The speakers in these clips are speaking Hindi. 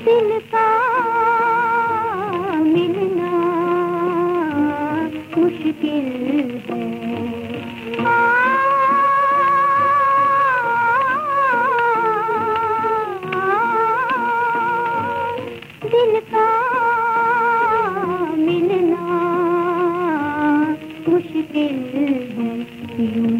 दिल का मिलना मुश्किल है। आ, का मिलना मुश्किल है।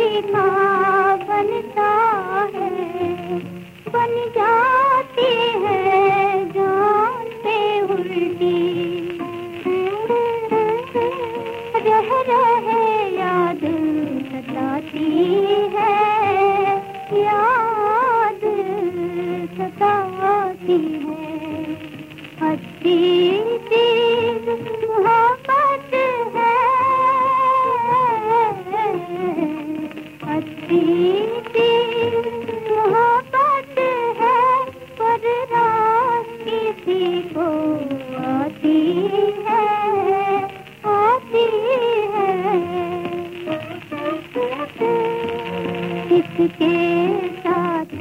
रह रहे याद सताती है याद सताती है अच्छी चीज़ मोहब्बत है मोहब्बत है, पर रात किसी को इसके साथ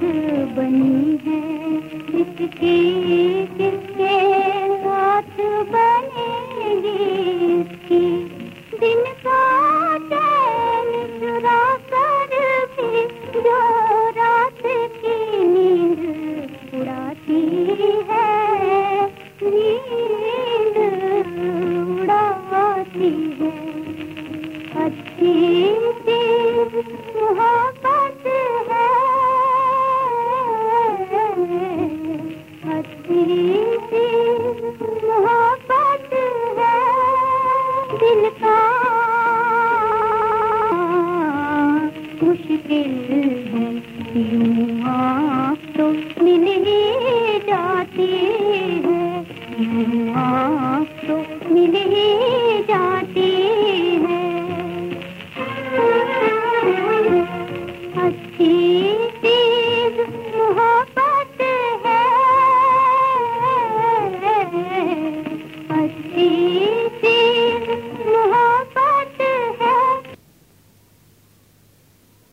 बनी है। इसकी किसके साथ बनेगी? इसकी दिन का चुरा कर भी जो रात की नींद उड़ाती है, नींद उड़ाती है। अच्छी है दिल का मुश्किल है तो मिल ही जाती है? यूँ आप